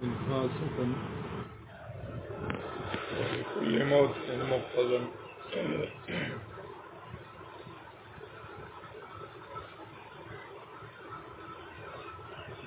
خاصة كل موت مقتضى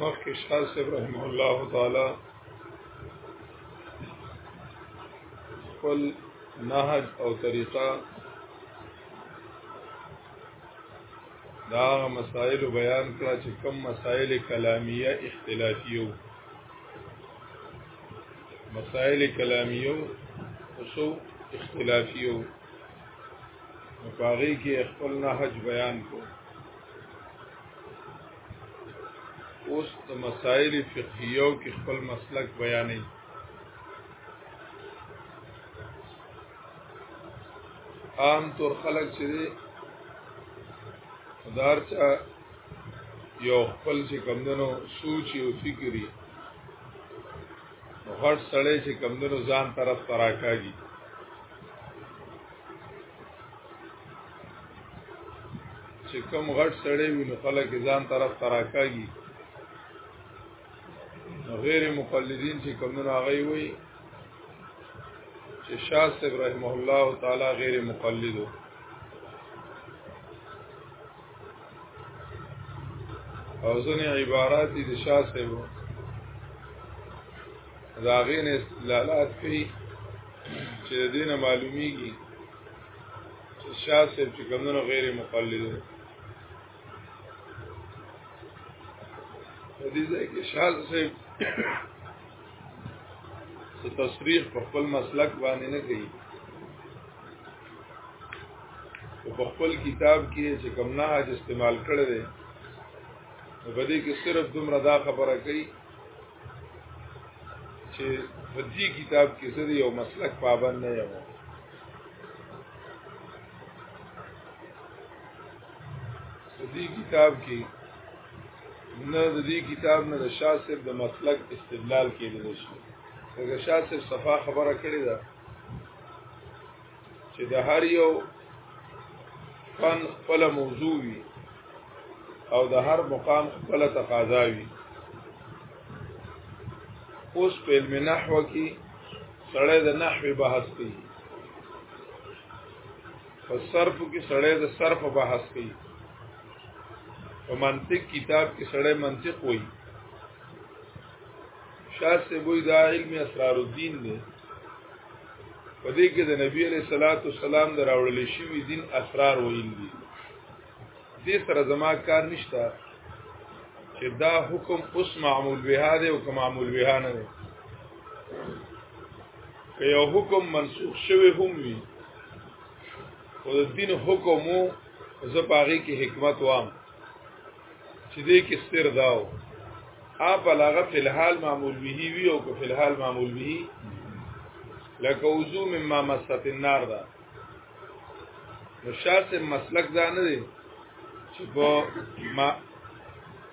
مخکې شاه صاحب رحم الله تعالی خپل نهج او طریقه دا مسائل بیان کړه چې کم مسائل کلامیه اختلافیو مسائل کلامیو اوسو اختلافیو مفاغی کې خپل نهج بیان کو اوس د مسائل فقهیو کې خپل مسلک بیانې عام طور خلک چې دی دار چا یو خپل چې کمدنو سوچ او فکری غټ سړی چې کمدنو ځان طرف تراکاږي چې کم غټ سړی وي نو خلک ځان طرف تراکاږي غیر مقلدین چې کمونه هغه وي چې شاه صاحب رحم الله تعالی غیر مقلد او ځنې عبارات دي شاه صاحب دا غین استدلالات کوي چې د دینه معلومیږي چې شاه صاحب چې کومونو غیر مقلد دی په دې ځای کې شاه صاحب څه تصریح په خپل مسلک باندې نه کوي او په خپل کتاب کې چې کوم نه حج استعمال کړی دی نو په دې کې صرف دومره دا خبره کوي چې په دې کتاب کې زه یو مسلک پابند نه یم په دې کتاب کې نه د دې کتاب نه د شاسب د مسلک استدلال کېدل شي دغه شاسب صفه خبره کړې ده چې د هر یو فن خپل موضوع وي او د هر مقام خپل تقاضا وي اوس په علم نحو کې سړی د نحو بحث کوي په صرف کې سړی د صرف بحث کوي په منطق کتاب کې سړی منطق وایي شاه سے وای دا علم اسرار الدین دی په دې کې د نبی علیہ الصلات والسلام دراوړل شوی دین اسرار وایي دي دې سره زما کار نشته چې دا حکم اوس معمول به دی او که معمول به نه دی که یو حکم منسوخ شوی هم وي او د دین حکم زه پاغي کې حکمت وام چې دې کې ستر داو ا په لغه په الحال معمول به وی او په الحال معمول به لکه وضو مما مست النار دا نو شاسه مسلک دا نه دی چې په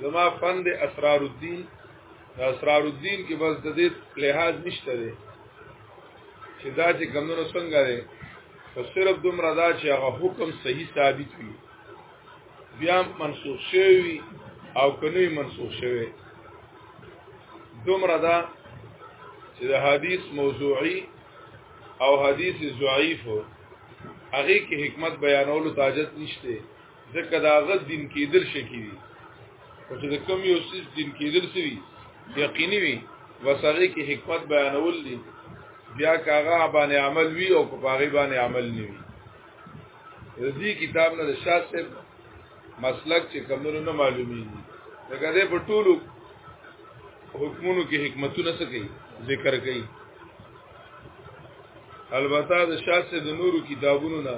زما فن د اسرار الدین د اسرار الدین کې بس د دې لحاظ نشته دی چې دا چې کمونو څنګه دی خو صرف دومره دا چې هغه حکم صحیح ثابت وي بیا منسوخ شوی او کني منسوخ شوی دومره دا چې د حدیث موضوعي او حدیث ضعیف هغه کې حکمت بیانولو تاجت نشته ځکه دا غد دین کېدل شکی دي او چې د کم یو سیس دین کېدل سوي یقیني وي وسره کې حکمت بیانول دي بیا کاغه باندې عمل وی او کپاغي باندې عمل نه وی دې کتاب نه شاه صاحب مسلک چې کمونو نه معلومي لکه دې په ټولو حکمونو کې حکمتونه سکی ذکر کړي البته د شاه صاحب د نورو کتابونو نه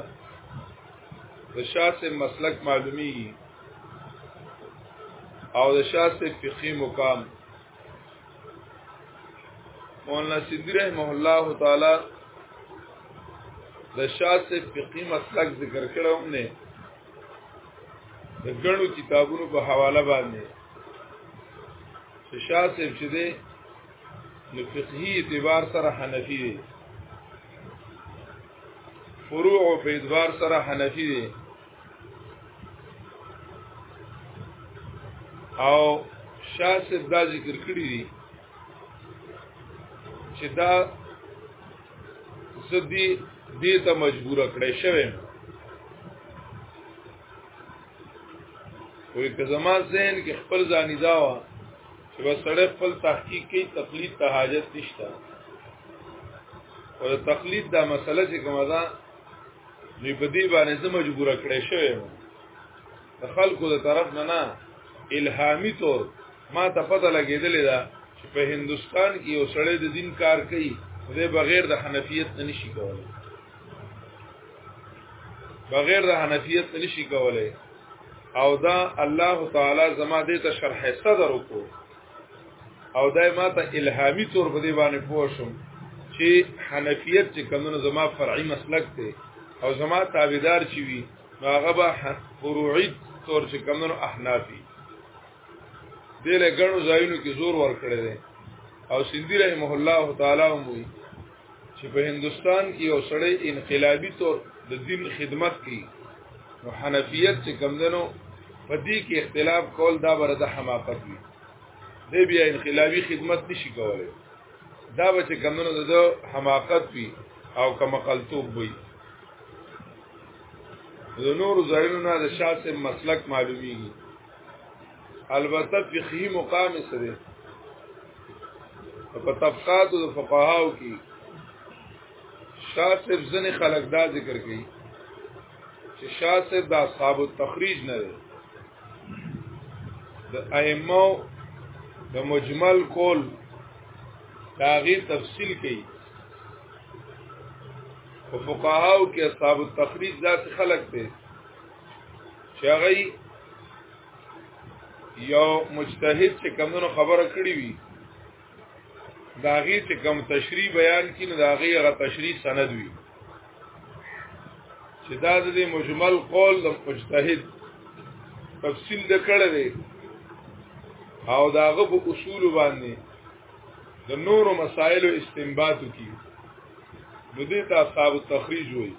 د شاسې مسلک معلومی او د شاسې فقهي مقام مولانا صدیق رحمه الله تعالی د شاسې فقهي مسلک ذکر کړو نه د ګڼو کتابونو په حواله باندې چې شاسې چې دې نو فقهي اعتبار سره حنفي دی فروع په ادوار سره حنفي دي او شاسب دا ذکر کړی دي چې دا زدي دې ته مجبور کړی شوی وې که زما ذهن کې خپل ځاني دا و چې وسړې خپل تحقیق کې تقلید ته حاجت نشته او تقلید دا مسله چې کومه ده نو په دې باندې زه مجبور کړې شوې د خلکو د طرف نه نه الهامي تور ما ته پته لګېدلې ده چې په هندستان کې یو سړی د دین کار کوي زه بغیر د حنفیت نه نشي کولای بغیر د حنفیت نشي کولای او دا الله تعالی زما دې ته شرح صدر وکړو او دا ما ته الهامي تور په دې باندې پوه شم چې حنفیت چې کمنو زما فرعي مسلک دی او زما تابعدار چی وي هغه به فروعي تور چې کمنو احنافي دله ګڼو ځایونو کې زور ورکړی دی او سیندی رحمه الله تعالی هم وی چې په هندستان کې یو سړی انقلابي تور د دین خدمت کوي نو حنفیت چې کمندنو په دې کې اختلاف کول دا بر د حماقت وي دی بیا انقلابي خدمت نشي کولای دا به چې کمندنو د حماقت وي او کما قلتوب وي د نور زاینو نه د شاسم مسلک معلومیږي البته فقهي مقام سره په طبقات او فقهاو کې شاه صاحب ځنې خلک دا ذکر کوي چې شاه صاحب د اصحاب التخریج نه دی د ائمه د مجمل کول داغي تفصیل کوي په فقهاو کې اصحاب التخریج ذات خلق دي چې هغه یو مجتهد چې کمونو خبره کړی وي دا غي چې کم تشریح بیان کینو دا غي هغه تشریح سند وي چې دا د مجمل قول د مجتهد تفصیل د کړه دی او داغه په اصول باندې د نورو مسائلو استنباط کی نو دې ته اصحاب التخریج وایي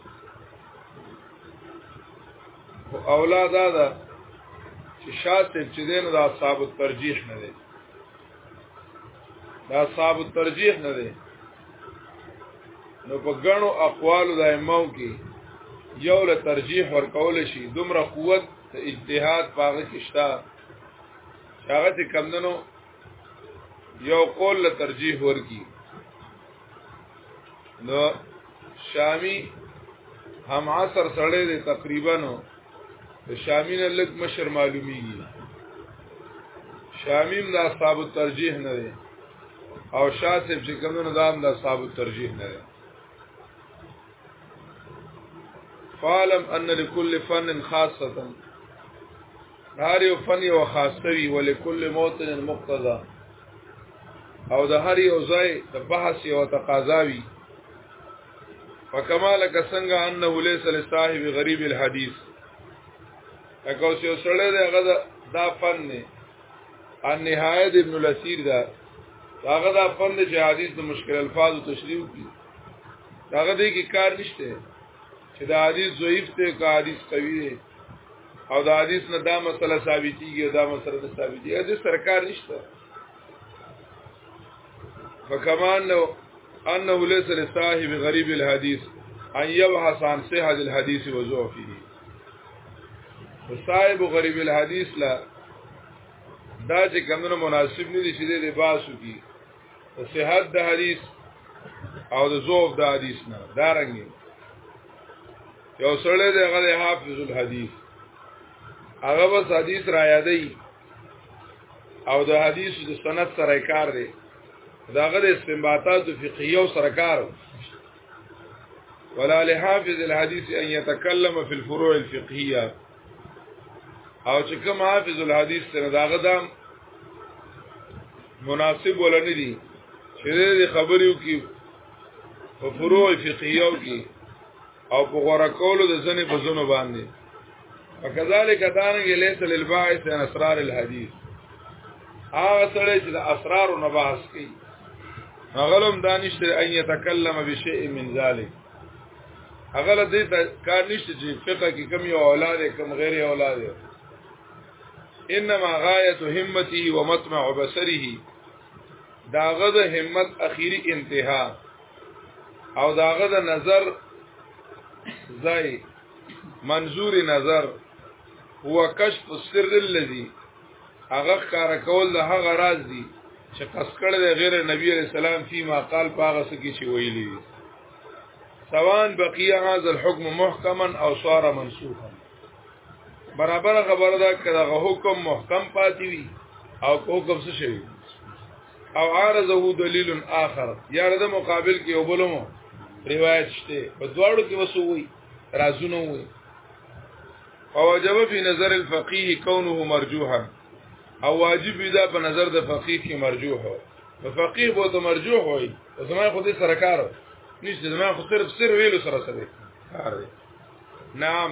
او اولاد دا چې شاته چې دین دا صاحب ترجیح نه دی دا صاحب ترجیح نه دی نو په غنو اقوال د امام کې یو له ترجیح ورکول شي دومره قوت ته اجتهاد پاغه کشتا هغه ته کمندنو یو قول له ترجیح ورکی نو شامی هم عصر سړی دی تقریبا نو د شامی نه لږ مشر معلومیږي شامی هم د اصحاب ترجیح نه دی او شاسب چې کوم نه دام د اصحاب ترجیح نه دی فعلم ان لكل فن خاصه هر یو فن یو خاصه وی ولکل موطن مقتضا او د هر یو ځای د بحث یو تقاضا وی فکمال کسنګا انه ليس لصاحب غریب الحديث اکو چې سره دا غدا دا فن نه ان نهایت ابن الاسیر دا هغه دا فن چې حدیث د مشکل الفاظ او تشریح کی هغه دې کې کار نشته چې دا حدیث ضعیف ته کا حدیث قوی دی او دا حدیث نه دا مسله ثابتېږي او دا مسله نه ثابتېږي د سرکار نشته فکمان نو انه ليس لصاحب غريب الحديث ان يبحث عن صحه الحديث وضعفه صاحب غريب الحديث لا دا چې کمنو مناسب نه دي چې د باسو کی صحت د حدیث او د ضعف د حدیث نه دا رنګي یو سره دی غلی حافظ الحدیث هغه بس حدیث را یادی او د حدیث د سند سره کار دی داغه د استنباطات فقهیه او سره کار ولا لحافظ الحديث ان يتكلم في الفروع الفقهيه او چې کوم حافظ الحديث سره داغه دام مناسب ولنی دي چې د خبرو کې په فروع فقهیو کې او په غوړه کولو د ځنې په زونو باندې وکذالک دانګ لیس للباعث ان اسرار الحديث هغه سره چې د اسرار او نباس کوي غلم دانشته ان يتكلم بشيء من ذلك اغل دې ته کار نشته چې فقہ کې کم یو اولاد کم غیر اولاد انما غایت همته ومطمع بصره داغه د همت اخیری انتها او داغه د نظر زای منظور نظر هو کشف السر الذي هغه کار کول د هغه راز دی چې قسکړ د غیر نبی علیہ السلام فيما قال پاغه سکی چې ویلی سوان بقیه هذا الحكم محکما او صار منسوخا برابر خبر ده کړه حکم محکم پاتې وي او حکم څه شي او عارضه دلیل آخر یا د مقابل کې یو بلمو روایت شته په دواړو کې وسوي رازونه وي فوجب فی نظر الفقيه كونه مرجوحا او واجب دا په نظر د فقيه کې مرجوح هو په فقيه بو ته مرجوح وي او زما خو دې سره کار نشته زما خو صرف سر ویلو سره سره کار دی نعم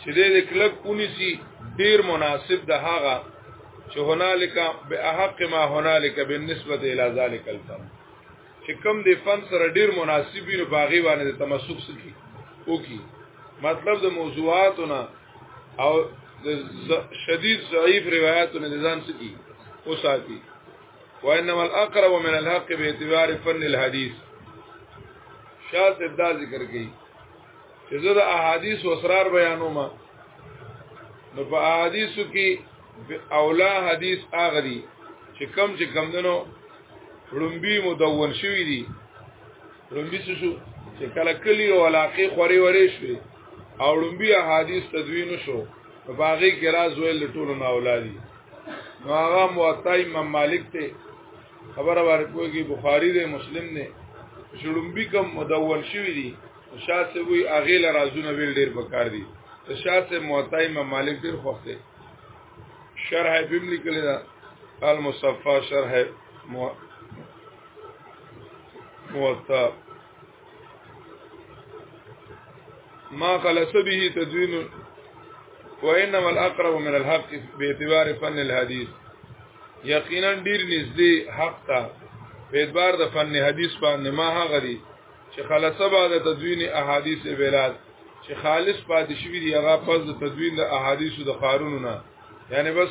چې دې کلک اونیسی ډیر مناسب ده هغه چې هنالک به احق ما هنالک بالنسبه الى ذلك الفن چې کم دې فن سره ډیر مناسب وي نو باغی باندې تمسک سکی او کی مطلب د موضوعاتونه او د شدید ضعیف روایتونه د ځان سکی او ساتي وانما الاقرب من الحق باعتبار فن الحديث شاته دا ذکر کړي چې زه د احادیث او اسرار بیانوم نو په احادیثو کې اولا حدیث هغه دی چې کم چې کم دنو لومبي مدون شوی دی لومبي څه شو چې کله کلی او علاقې خوري ورې شوې او لومبي احادیث تدوین شو په باغې کې راز ویل ټولو نه اولادي نو هغه موطای امام مالک ته خبره باندې کوي بخاری دی مسلم دی شړمبي کم مدون شوی دی شاسه وی اغه ل رازونه ویل ډیر بکار دی شاسه موطای ما مالک ډیر خوښ دی شرح ابن لیکل دا المصفى شرح موطا ما خلص به تدوين وانما الاقرب من الحق باعتبار فن الحديث یقینا ډیر نږدې حق ته په اعتبار د فن حدیث باندې ما هغه دي چې خلاصه بعد تدوین احادیث بلاد چې خالص پاتې شوی دی هغه پس د تدوین د احادیثو د قارونو نه یعنی بس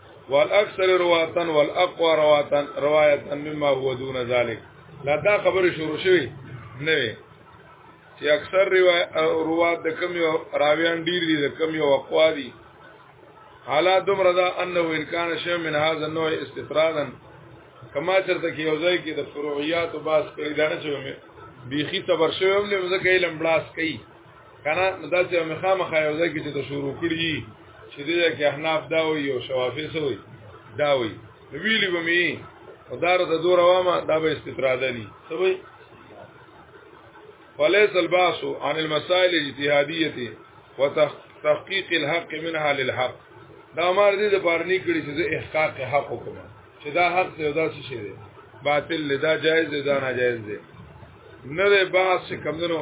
والاکثر رواتن والاقوا رواتن روایتا مما هو دون ذلك لا دا خبره شروع شوی نه وي چې اکثر روات د کم یو راویان ډیر دي د کم یو اقوا دي حالات دم رضا انه ان کان شی من هذا النوع استطرادا کما چرته کې یو ځای کې د فروعیات او باس کړي دانه چې مې بيخي تبر شوی هم لږه علم بلاس کوي کنه نو دا چې مخامخ یو ځای کې چې ته شروع کړی چې دې کې احناف دا وي او شوافی سوی دا وي ویلی به می او دا د دور وامه دا به استفاده دي سوی وليس الباس عن المسائل الاجتهاديه وتحقيق الحق منها للحق دا مار دې د پارني کړی چې احقاق حق وکړم چې دا حق دی دا څه شی دی باطل لدا جائز دی دا ناجائز دی نه بحث کمندنو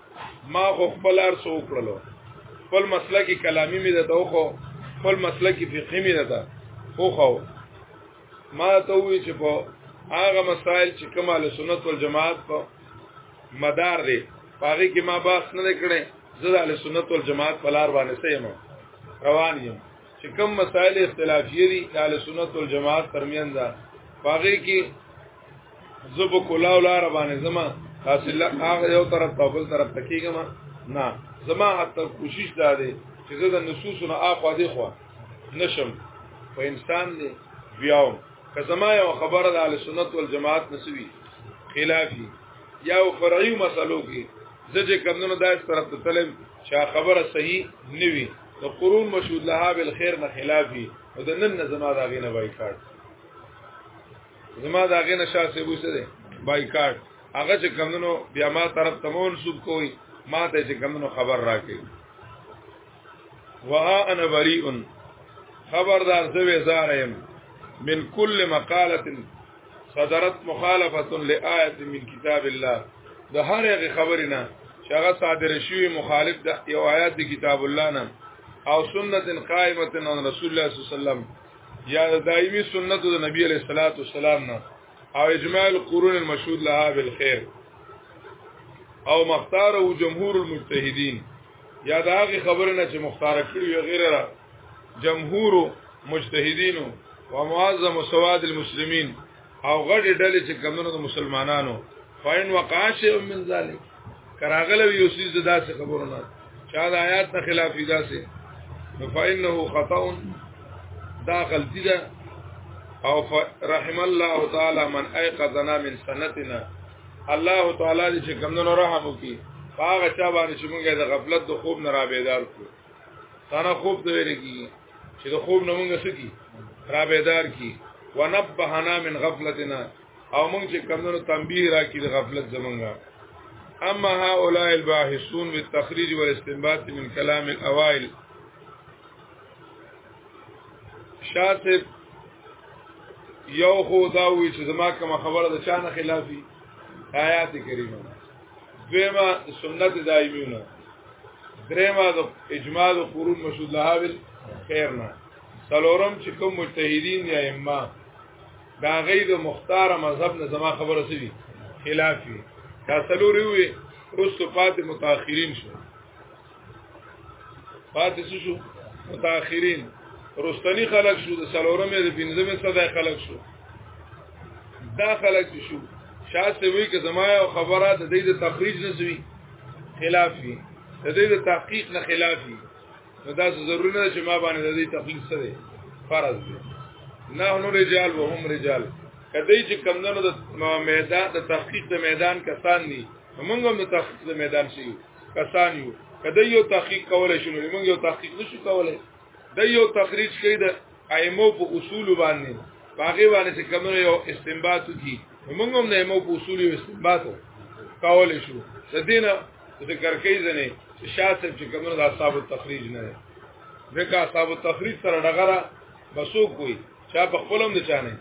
ما خو خپل ارسو وکړلو خپل مسلکی کلامی می ده تو خو خپل مسلکی فقهی می ده خو خو ما ته وی چې په هغه مسائل چې کمال سنت والجماعت په مدار دی پاره کې ما باس نه کړې زه د سنت والجماعت په لار باندې سیم روان یم چې کوم مسائل اختلافي دي د سنت والجماعت ترمنځ پاره کې زب کولاو لار باندې زما تاسو لا هغه یو طرف ته بل طرف ته کیږم نه زما حتی کوشش دا دی چې زه د نصوص نه اخوا دی خو نشم په انسان دی بیاوم که زما یو خبره د اهل سنت والجماعت نسوي خلافي یا فرعي مسلو کې زه چې کمنو دا اس طرف ته تلم چې خبره صحیح نوي د قرون مشهود لها بالخير نه خلافي او د نن زما دا غینه بایکاټ زما دا غینه شاسې وسه ده بایکاټ هغه چې کمونو بیا ما طرف ته مون سوب کوي ما ته چې کمونو خبر راکې وها انا بریء خبردار زه وزارم من کل مقاله صدرت مخالفه لآیه من کتاب الله د هر هغه خبرې نه چې هغه صادره شوی مخالف د یو آیات د کتاب الله نه او سنت قائمه عن رسول الله صلی الله علیه وسلم یا د دایمي سنت د نبی علیہ الصلوۃ والسلام نه او اجماع القرون المشهود لها بالخير او مختار او جمهور المجتهدین یا دا هغه خبره نه چې مختار کړی وي غیر را جمهور مجتهدین او معظم سواد المسلمین او غړي ډلې چې کمنو د مسلمانانو فاین وقاش من ذلک کراغله یو سیز داسې خبرو نه چا د آیات نه خلاف داسې فإنه خطأ دا غلطی ده او رحم الله تعالی من ايقظنا من سنتنا الله تعالی دې چې کمنو رحم وکي هغه چا باندې چې موږ د غفلت د خوب نه را بیدار کړو تانا خوب ته ویل کی چې د خوب نه مونږ سکی را بیدار کی ونبهنا من غفلتنا او مونږ چې کمونو تنبیه را کی د غفلت زمونږه اما هؤلاء الباحثون بالتخريج والاستنباط من كلام الاوائل شاتب یو خو دا وی چې زما کوم خبره د چانه خلافي آیات کریمه دویمه سنت دایمیونه درېما د اجماع د قرون مسعود لهابل خیر نه سلورم چې کوم مجتهدین یا امام دا غي د مختار مذهب نه زما خبره سوي خلاف وي دا سلوري وي رسو پات متأخرین شو پات شو متأخرین رستنی خلق شو د سلورمه د پنځمه صدای خلق شو دا خلق شو شاسته وی که زما خبره د دې د تخریج نسوي خلافي د دې د تحقیق نه خلافي نو دا ضروري نه چې ما باندې د دې تخلیص سره فرض دی نه نو رجال و هم رجال کدی چې کمندونو د میدان د تحقیق د میدان کسان دي موږ هم د تحقیق د میدان شي کسان یو کدی یو تحقیق کولای شنو موږ یو تحقیق نشو کولای د یو تخریج کړي ایمو په اصول باندې باغی باندې چې کوم یو استنباط کی موږ هم نه ایمو په اصول یو استنباط کول شو د دینه ذکر کوي ځنه چې شاته چې کوم د اصحاب التخریج نه ده ځکه اصحاب التخریج سره ډغره بسو کوي چا په خپلم نه چانه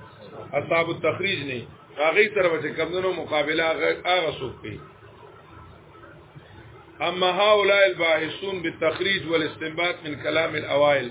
اصحاب التخریج نه هغه سره چې کوم نو مقابله هغه سوق کوي اما هؤلاء الباحثون بالتخريج والاستنباط من كلام الاوائل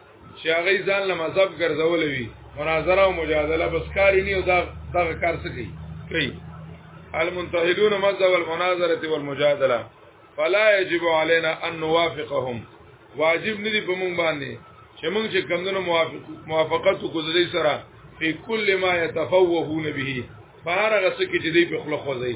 چې هغه ځان له مذهب ګرځول وي مناظره او مجادله بس کار نه او دا دغه کار څه کوي کوي المنتهدون مذهب المناظره والمجادله فلا يجب علينا ان نوافقهم واجب ندي په مونږ باندې چې مونږ چې کمونو موافق موافقت کو دې سره په کل ما يتفوهون به فارغ سکه چې دې په خلق وځي